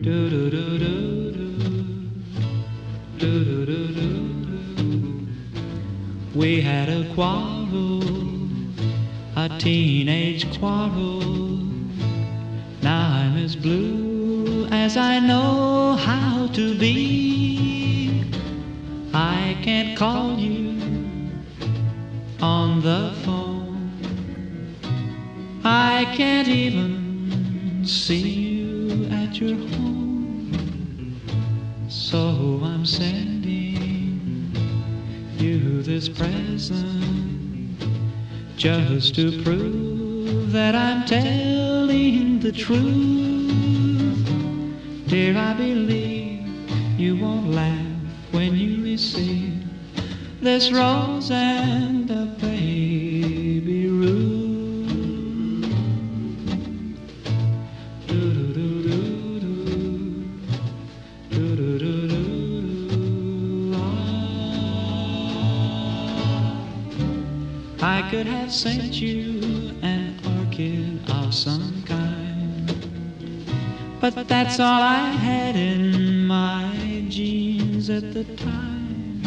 We had a quarrel, a teenage quarrel. Now I'm as blue as I know how to be. I can't call you on the phone. I can't even see you at your home. So I'm sending you this present just to prove that I'm telling the truth. Dear, I believe you won't laugh when you receive this rose and I could have sent you an orchid of some kind, but that's all I had in my jeans at the time.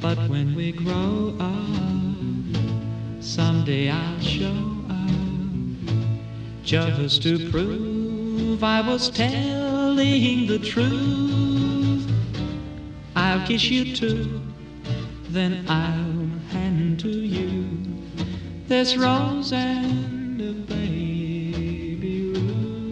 But when we grow up, someday I'll show up just to prove I was telling the truth. I'll kiss you too, then I'll and to you this rose and a Baby Ruth.